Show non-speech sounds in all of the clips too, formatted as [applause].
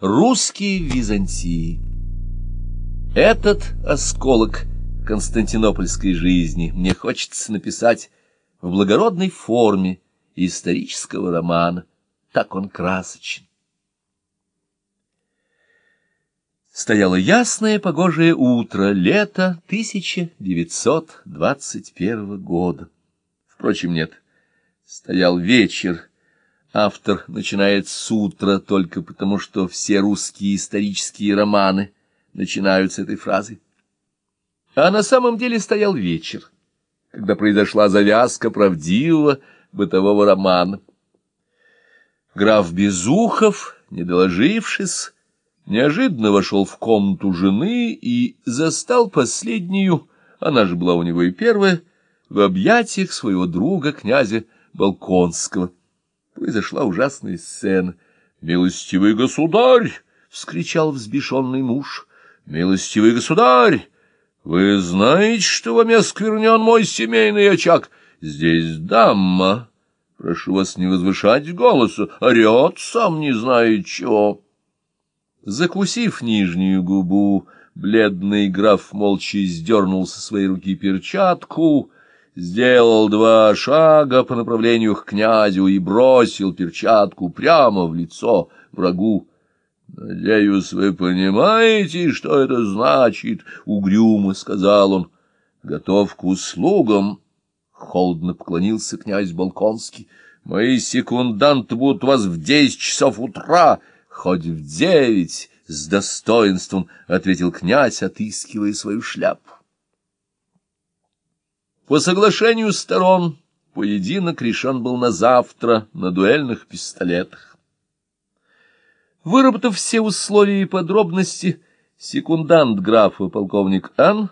Русские в Византии. Этот осколок константинопольской жизни мне хочется написать в благородной форме исторического романа. Так он красочен. Стояло ясное погожее утро, лето 1921 года. Впрочем, нет, стоял вечер. Автор начинает с утра только потому, что все русские исторические романы начинают с этой фразы. А на самом деле стоял вечер, когда произошла завязка правдивого бытового романа. Граф Безухов, не доложившись, неожиданно вошел в комнату жены и застал последнюю, она же была у него и первая, в объятиях своего друга, князя Балконского. Произошла ужасная сцена. «Милостивый государь!» — вскричал взбешенный муж. «Милостивый государь! Вы знаете, что вам осквернен мой семейный очаг? Здесь дама. Прошу вас не возвышать голоса, орет сам не знает чего». Закусив нижнюю губу, бледный граф молча сдернул со своей руки перчатку, сделал два шага по направлению к князю и бросил перчатку прямо в лицо врагу. «Надеюсь, вы понимаете, что это значит?» — угрюмо сказал он. «Готов к услугам?» — холодно поклонился князь Балконский. «Мои секунданты будут у вас в десять часов утра» хоть в девять, — с достоинством ответил князь, отыскивая свою шляпу. По соглашению сторон поединок решен был на завтра на дуэльных пистолетах. Выработав все условия и подробности, секундант графа полковник Ан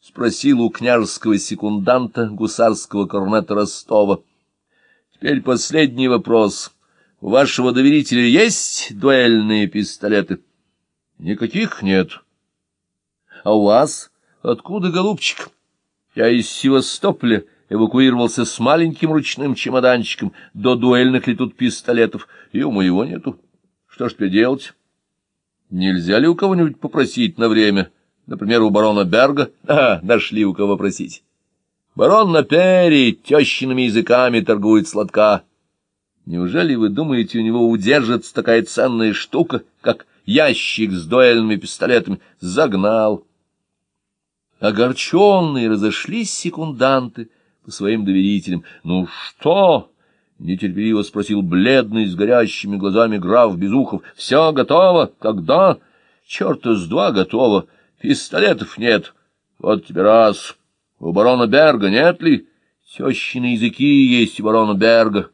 спросил у княжеского секунданта гусарского корнета Ростова. Теперь последний вопрос — у вашего доверителя есть дуэльные пистолеты? Никаких нет. А у вас? Откуда, голубчик? Я из Севастополя эвакуировался с маленьким ручным чемоданчиком. До дуэльных ли тут пистолетов? И у моего нету. Что ж теперь делать? Нельзя ли у кого-нибудь попросить на время? Например, у барона Берга? [laughs] А, нашли у кого просить. Барон на пере тещиными языками торгует сладка. Неужели вы думаете, у него удержится такая ценная штука, как ящик с дуэльными пистолетами? Загнал. Огорченные разошлись секунданты по своим доверителям. «Ну что?» — нетерпеливо спросил бледный с горящими глазами граф Безухов. «Все готово? Когда?» «Черта с два готово. Пистолетов нет. Вот тебе раз. У барона Берга нет ли?» «Тещины языки есть у барона Берга».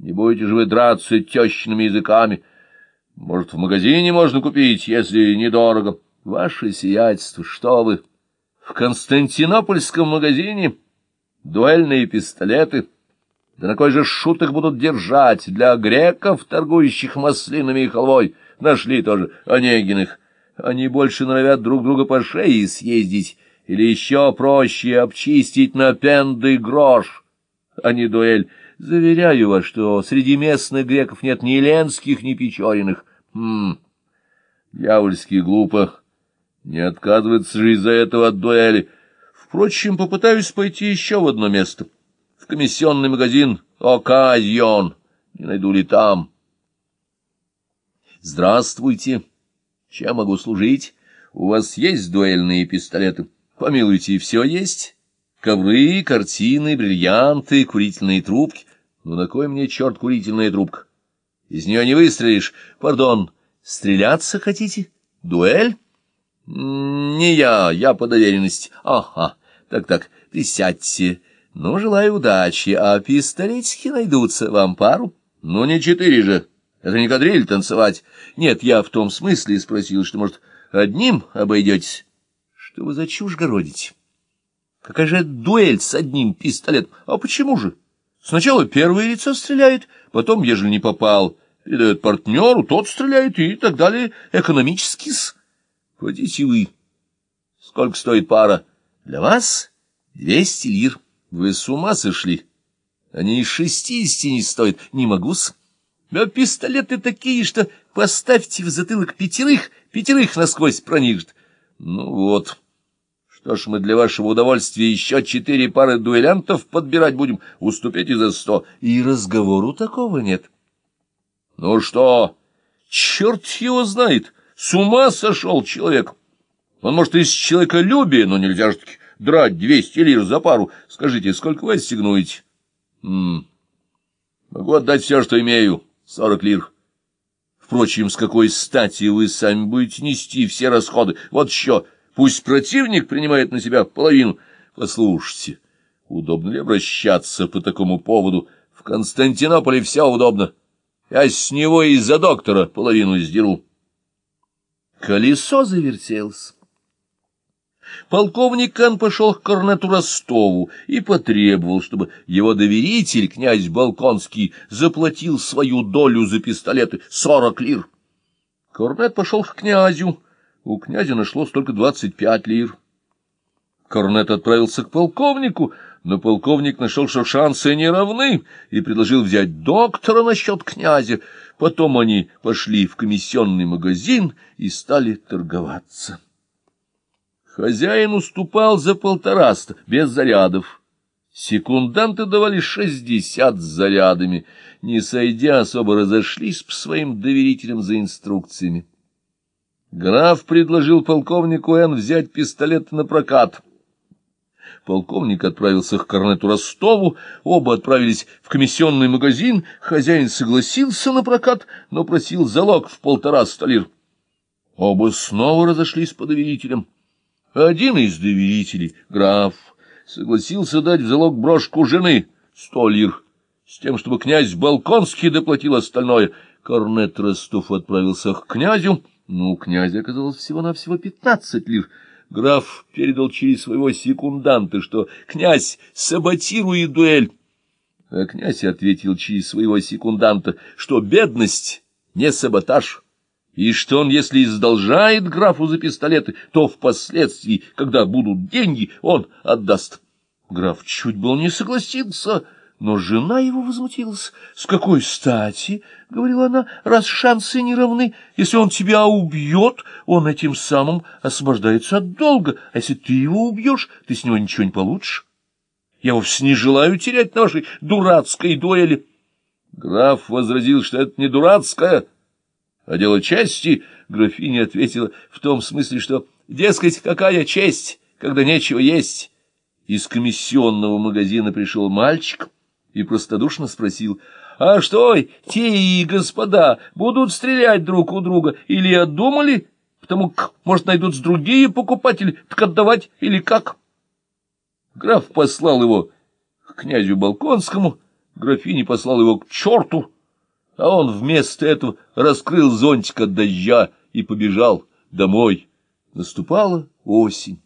Не будете же вы драться тещиными языками. Может, в магазине можно купить, если недорого. Ваше сиятельство, что вы? В Константинопольском магазине дуэльные пистолеты. Да на кой же шут будут держать? Для греков, торгующих маслинами и халвой, нашли тоже Онегиных. Они больше норовят друг друга по шее съездить, или еще проще обчистить на пенды грош, а не дуэль. Заверяю вас, что среди местных греков нет ни ленских, ни печориных. Хм, дьявольски глупо. Не отказывается же из-за этого от дуэли. Впрочем, попытаюсь пойти еще в одно место. В комиссионный магазин «Оказион». Не найду ли там? Здравствуйте. Чем могу служить? У вас есть дуэльные пистолеты? Помилуйте, все есть? Ковры, картины, бриллианты, курительные трубки. Ну, на кой мне, черт, курительная трубка? Из нее не выстрелишь. Пардон, стреляться хотите? Дуэль? Не я, я по доверенности. Ага, так-так, присядьте. Ну, желаю удачи, а пистолетики найдутся вам пару. Ну, не четыре же. Это не кадриль танцевать. Нет, я в том смысле спросил, что, может, одним обойдетесь? Что вы за чушь городите? Какая же дуэль с одним пистолетом? А почему же? Сначала первое лицо стреляет, потом, ежели не попал, передает партнеру, тот стреляет и так далее. Экономически-с. Пойдите вы. Сколько стоит пара? Для вас двести лир. Вы с ума сошли? Они и шестидесяти не стоят. Не могу-с. Да пистолеты такие, что поставьте в затылок пятерых, пятерых насквозь проникнет. Ну вот. Что ж, мы для вашего удовольствия еще четыре пары дуэлянтов подбирать будем. Уступите за сто. И разговору такого нет. Ну что, черт его знает, с ума сошел человек. Он, может, из человеколюбия, но нельзя же таки драть двести лир за пару. Скажите, сколько вы ассигнуете? М -м. Могу отдать все, что имею. Сорок лир. Впрочем, с какой стати вы сами будете нести все расходы? Вот еще, пусть противник принимает на себя половину. Послушайте, удобно ли обращаться по такому поводу? В Константинополе все удобно. Я с него из-за доктора половину сдеру. Колесо завертелось. Полковник Кан пошел к корнету Ростову и потребовал, чтобы его доверитель, князь Балконский, заплатил свою долю за пистолеты — сорок лир. Корнет пошел к князю. У князя нашлось только двадцать пять лир. Корнет отправился к полковнику, но полковник нашел, что шансы не равны, и предложил взять доктора на счет князя. Потом они пошли в комиссионный магазин и стали торговаться. Хозяин уступал за полтораста, без зарядов. Секунданты давали шестьдесят с зарядами, не сойдя, особо разошлись по своим доверителям за инструкциями. Граф предложил полковнику Н взять пистолет на прокат. Полковник отправился к корнету Ростову, оба отправились в комиссионный магазин, хозяин согласился на прокат, но просил залог в полтора столир. Оба снова разошлись по доверителям. Один из доверителей, граф, согласился дать в залог брошку жены, сто лир, с тем, чтобы князь Балконский доплатил остальное. Корнет Ростов отправился к князю, но у князя оказалось всего-навсего пятнадцать лир. Граф передал через своего секунданта, что князь саботирует дуэль. А князь ответил через своего секунданта, что бедность не саботаж, и что он, если издолжает графу за пистолеты, то впоследствии, когда будут деньги, он отдаст. Граф чуть был не согласился, но жена его возмутилась. — С какой стати, — говорила она, — раз шансы не равны, если он тебя убьет, он этим самым освобождается от долга, а если ты его убьешь, ты с него ничего не получишь. Я вовсе не желаю терять нашей дурацкой дуэли. Граф возразил, что это не дурацкая, — а дело чести, графиня ответила в том смысле, что, дескать, какая честь, когда нечего есть. Из комиссионного магазина пришел мальчик и простодушно спросил, «А что, те господа будут стрелять друг у друга или отдумали? Потому как, может, найдутся другие покупатели, так отдавать или как?» Граф послал его к князю Балконскому, графиня послал его к черту, а он вместо этого раскрыл зонтик от дождя и побежал домой. Наступала осень.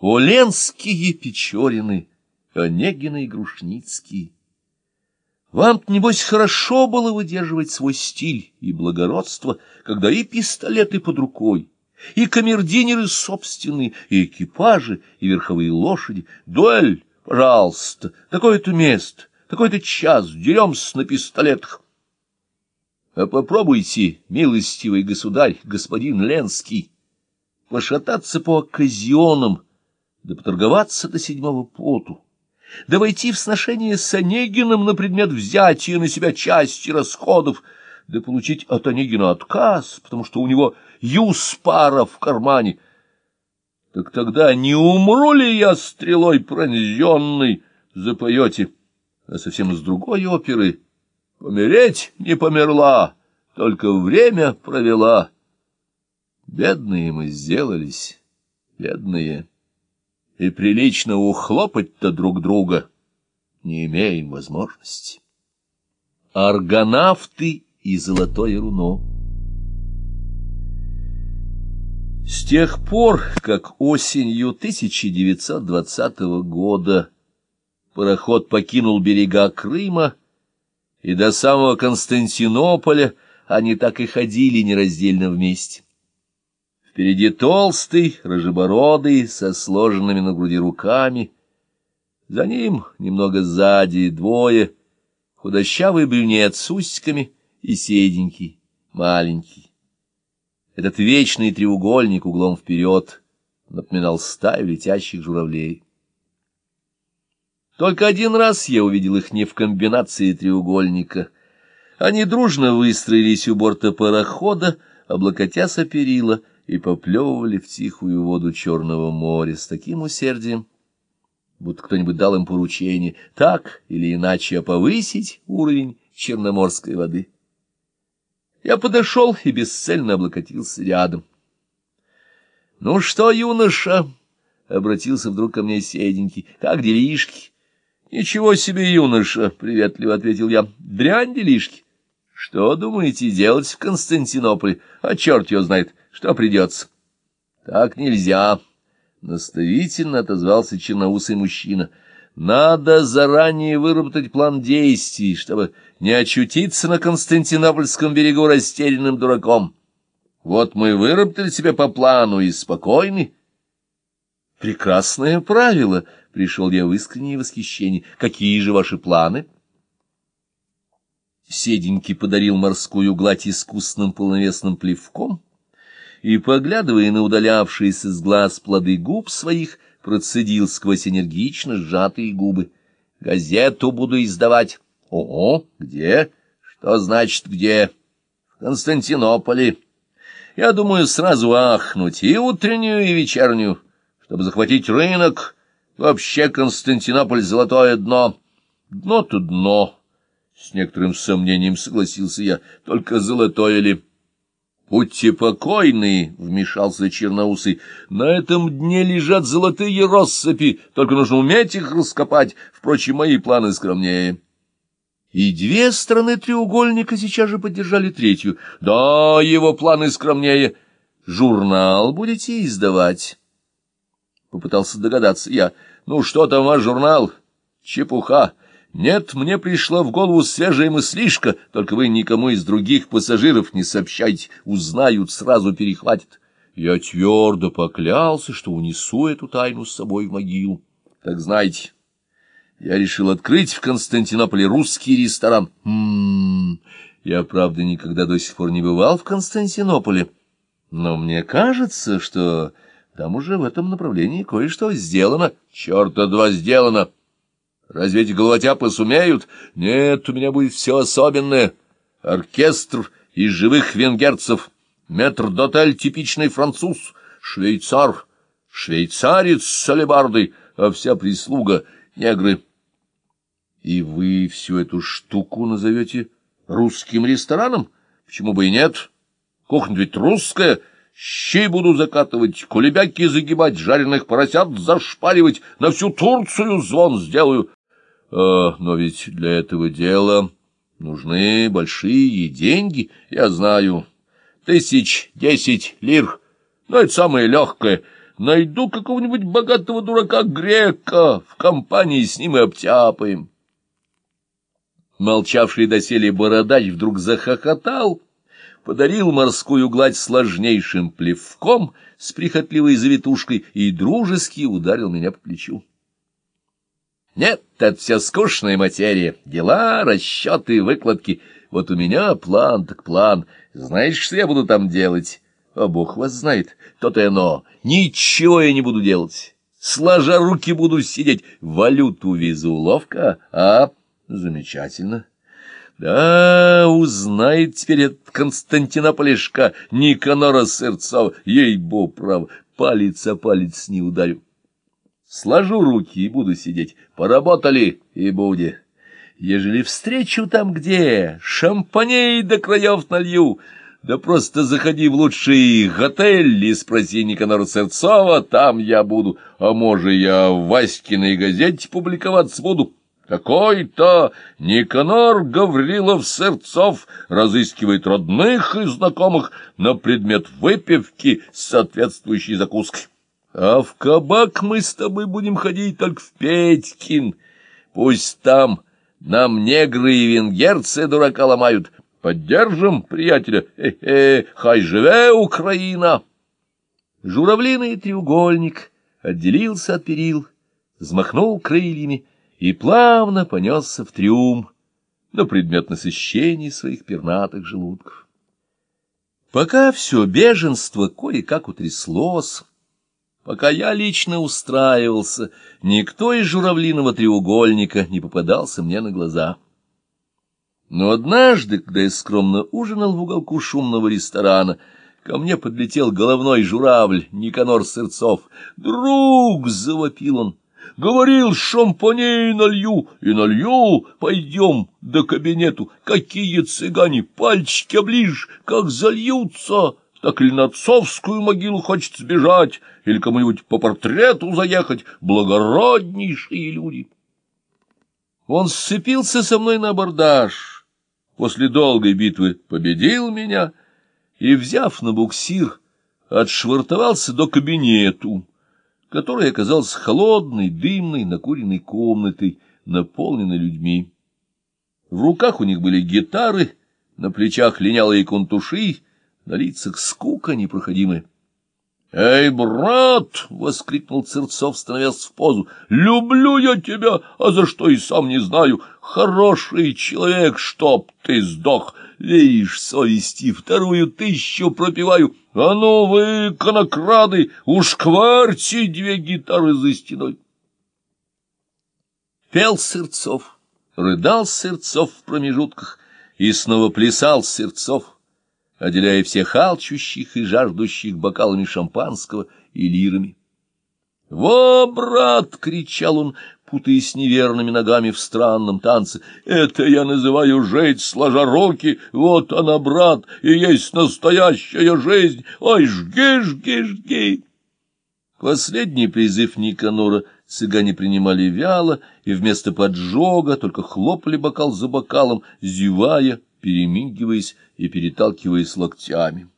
Оленские Печорины, Онегины и Грушницкие. Вам-то, небось, хорошо было выдерживать свой стиль и благородство, когда и пистолеты под рукой, и камердинеры собственные, и экипажи, и верховые лошади. Дуэль, пожалуйста, такое-то место, какой-то час деремся на пистолетах. А попробуйте, милостивый государь, господин Ленский, пошататься по оказионам, да поторговаться до седьмого поту, да войти в сношение с Онегиным на предмет взятия на себя части расходов, да получить от Онегина отказ, потому что у него юспара в кармане. Так тогда не умру ли я стрелой пронзенной, запоете? а совсем с другой оперы. Помереть не померла, только время провела. Бедные мы сделались, бедные, и прилично ухлопать-то друг друга не имеем возможности. Аргонавты и золотое руно С тех пор, как осенью 1920 года пароход покинул берега Крыма, и до самого Константинополя они так и ходили нераздельно вместе. Впереди толстый, рыжебородый, со сложенными на груди руками. За ним, немного сзади, двое, худощавый брюнет с усиками и седенький, маленький. Этот вечный треугольник углом вперед напоминал стаю летящих журавлей. Только один раз я увидел их не в комбинации треугольника. Они дружно выстроились у борта парохода, облокотясь о перила, и поплевывали в тихую воду Черного моря с таким усердием, будто кто-нибудь дал им поручение так или иначе повысить уровень черноморской воды. Я подошел и бесцельно облокотился рядом. — Ну что, юноша? — обратился вдруг ко мне седенький. — Как делишки? — Ничего себе, юноша! — приветливо ответил я. — Дрянь делишки. Что думаете делать в Константинополе? А черт его знает, что придется. — Так нельзя! — наставительно отозвался черноусый мужчина. — Надо заранее выработать план действий, чтобы не очутиться на Константинопольском берегу растерянным дураком. Вот мы выработали себе по плану и спокойны. Прекрасное правило, — пришел я в искреннее восхищение. Какие же ваши планы? Седенький подарил морскую гладь искусным полновесным плевком и, поглядывая на удалявшиеся с глаз плоды губ своих, процедил сквозь энергично сжатые губы. «Газету буду издавать». «Ого, где? Что значит где?» «В Константинополе. Я думаю сразу ахнуть и утреннюю, и вечернюю, чтобы захватить рынок. Вообще Константинополь — золотое дно. Дно-то дно». С некоторым сомнением согласился я. Только золотое ли? Будьте покойны, — вмешался Черноусый. На этом дне лежат золотые россыпи, только нужно уметь их раскопать. Впрочем, мои планы скромнее. И две стороны треугольника сейчас же поддержали третью. Да, его планы скромнее. Журнал будете издавать? Попытался догадаться я. Ну, что там ваш журнал? Чепуха. Нет, мне пришла в голову свежая мыслишка, только вы никому из других пассажиров не сообщайте, узнают, сразу перехватят. Я твердо поклялся, что унесу эту тайну с собой в могилу. Так знаете, я решил открыть в Константинополе русский ресторан. М -м -м, я, правда, никогда до сих пор не бывал в Константинополе, но мне кажется, что там уже в этом направлении кое-что сделано. Черта два сделано! Разве эти головотяпы сумеют? Нет, у меня будет все особенное. Оркестр из живых венгерцев, метр-дотель типичный француз, швейцар, швейцарец с алебардой, а вся прислуга — негры. И вы всю эту штуку назовете русским рестораном? Почему бы и нет? Кухня ведь русская — Щи буду закатывать, кулебяки загибать, жареных поросят зашпаривать, на всю Турцию звон сделаю. А, но ведь для этого дела нужны большие деньги, я знаю. Тысяч десять лир, но это самое легкое. Найду какого-нибудь богатого дурака-грека, в компании с ним и обтяпаем. Молчавший доселе бородач вдруг захохотал, подарил морскую гладь сложнейшим плевком с прихотливой завитушкой и дружески ударил меня по плечу. Нет, это все скучная материя. Дела, расчеты, выкладки. Вот у меня план так план. Знаешь, что я буду там делать? А Бог вас знает. То-то и оно. Ничего я не буду делать. Сложа руки буду сидеть. Валюту везу. Ловко, а? Замечательно. Да, узнает теперь этот Константинополишка Никанора Сырцова. Ей-бо, право, палец о палец не ударю. Сложу руки и буду сидеть. Поработали и буде. Ежели встречу там где, шампаней до краев налью, да просто заходи в лучший готель и спроси Никанора Сырцова, там я буду. А может, я в Васькиной газете публиковаться буду. Какой-то Никанор Гаврилов Сырцов разыскивает родных и знакомых на предмет выпивки с соответствующей закуской. А в кабак мы с тобой будем ходить только в Петькин. Пусть там нам негры и венгерцы дурака ломают. Поддержим приятеля. Хе-хе, хай живе Украина! Журавлиный треугольник отделился от перил, взмахнул крыльями и плавно понесся в трюм, на предмет насыщения своих пернатых желудков. Пока все беженство кое-как утряслось, пока я лично устраивался, никто из журавлиного треугольника не попадался мне на глаза. Но однажды, когда я скромно ужинал в уголку шумного ресторана, ко мне подлетел головной журавль Никанор Сырцов. «Друг!» — завопил он. Говорил, шампаней налью, и налью, пойдем до кабинету. Какие цыгане, пальчики оближь, как зальются, на отцовскую могилу хочет сбежать, или кому-нибудь по портрету заехать, благороднейшие люди. Он сцепился со мной на абордаж, после долгой битвы победил меня и, взяв на буксир, отшвартовался до кабинету которая оказалась холодной, дымной, накуренной комнатой, наполненной людьми. В руках у них были гитары, на плечах линялые контуши, на лицах скука непроходимая. «Эй, брат!» — воскликнул Церцов, становясь в позу. «Люблю я тебя, а за что и сам не знаю. Хороший человек, чтоб ты сдох. Видишь, совести вторую тысячу пропиваю. А ну вы, конокрады, уж кварьте две гитары за стеной. Пел Сырцов, рыдал Сырцов в промежутках и снова плясал Сырцов, отделяя всех алчущих и жаждущих бокалами шампанского и лирами. «Во, брат!» — кричал он, путаясь неверными ногами в странном танце. «Это я называю жить, сложа руки. Вот она, брат, и есть настоящая жизнь. Ой, жги, жги, жги!» Последний призыв Никанора цыгане принимали вяло, и вместо поджога только хлопали бокал за бокалом, зевая, перемигиваясь и переталкиваясь локтями.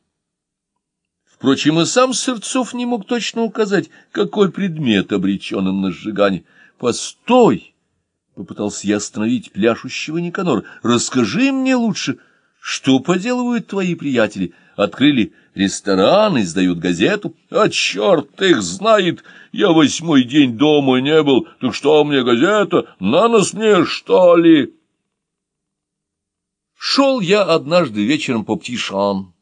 Впрочем, и сам Сырцов не мог точно указать, какой предмет обречен он на сжигание. «Постой!» — попытался я остановить пляшущего Никанора. «Расскажи мне лучше, что поделывают твои приятели? Открыли ресторан, издают газету? А черт их знает! Я восьмой день дома не был, так что мне газета? На нос мне, что ли?» Шел я однажды вечером по Птишан.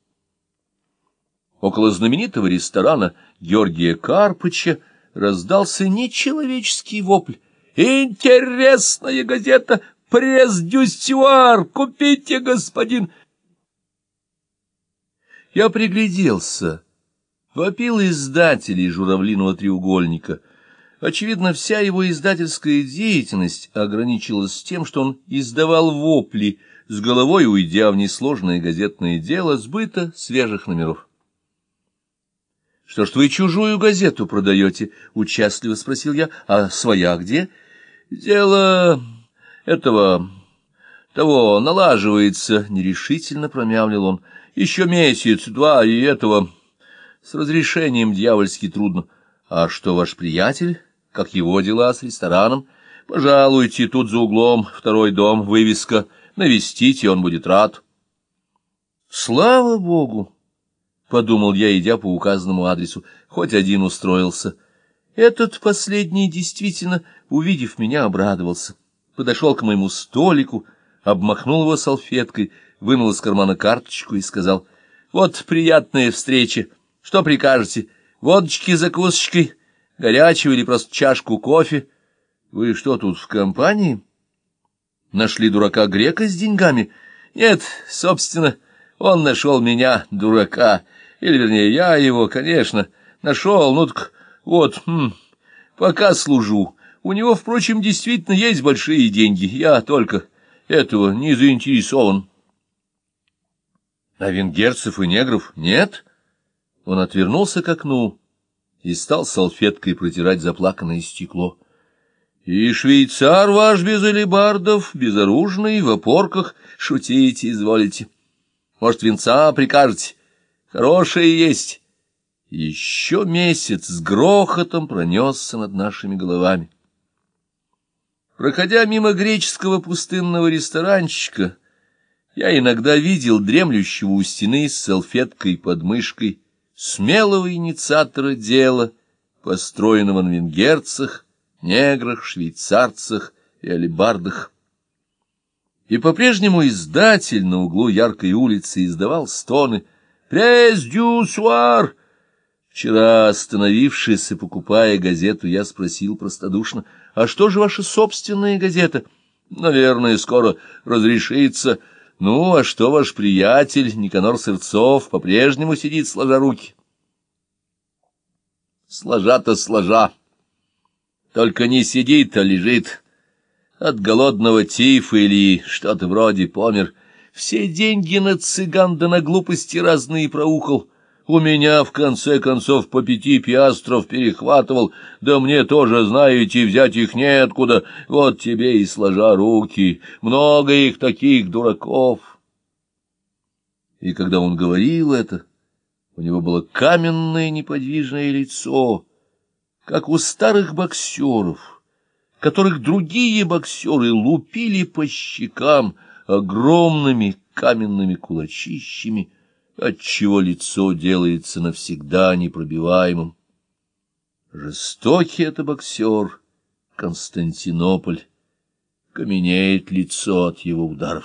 Около знаменитого ресторана Георгия Карпыча раздался нечеловеческий вопль. «Интересная газета! Пресс-дюстюар! Купите, господин!» Я пригляделся. Вопил издателей «Журавлиного треугольника». Очевидно, вся его издательская деятельность ограничилась тем, что он издавал вопли, с головой уйдя в несложное газетное дело сбыта свежих номеров. — Что ж вы чужую газету продаете? — участливо спросил я. — А своя где? — Дело этого... того налаживается, — нерешительно промямлил он. — Еще месяц, два, и этого... С разрешением дьявольски трудно. — А что ваш приятель? Как его дела с рестораном? — Пожалуйте, тут за углом второй дом, вывеска. Навестите, он будет рад. — Слава Богу! — подумал я, идя по указанному адресу. Хоть один устроился. Этот последний, действительно, увидев меня, обрадовался. Подошел к моему столику, обмахнул его салфеткой, вынул из кармана карточку и сказал, «Вот приятная встреча. Что прикажете? Водочки закусочкой? Горячего или просто чашку кофе? Вы что тут, в компании? Нашли дурака грека с деньгами? Нет, собственно, он нашел меня, дурака». Или, вернее, я его, конечно, нашел, ну так вот, хм, пока служу. У него, впрочем, действительно есть большие деньги. Я только этого не заинтересован. А венгерцев и негров нет? Он отвернулся к окну и стал салфеткой протирать заплаканное стекло. И швейцар ваш без алебардов, безоружный, в опорках, шутите, изволите. Может, венца прикажете? Хорошее есть. Еще месяц с грохотом пронесся над нашими головами. Проходя мимо греческого пустынного ресторанчика, я иногда видел дремлющего у стены с салфеткой под мышкой смелого инициатора дела, построенного на венгерцах, неграх, швейцарцах и алибардах. И по-прежнему издатель на углу яркой улицы издавал стоны «Пресс дю суар!» Вчера, остановившись и покупая газету, я спросил простодушно, «А что же ваша собственная газета?» «Наверное, скоро разрешится. Ну, а что ваш приятель Никанор Сырцов по-прежнему сидит сложа руки?» «Сложа-то сложа. Только не сидит, а лежит. От голодного тифа или что-то вроде помер. Все деньги на цыган да на глупости разные проухал». У меня, в конце концов, по пяти пиастров перехватывал, да мне тоже, знаете, взять их неоткуда, вот тебе и сложа руки, много их таких дураков. И когда он говорил это, у него было каменное неподвижное лицо, как у старых боксеров, которых другие боксеры лупили по щекам огромными каменными кулачищами, отчего лицо делается навсегда непробиваемым. Жестокий это боксер, Константинополь, каменеет лицо от его ударов.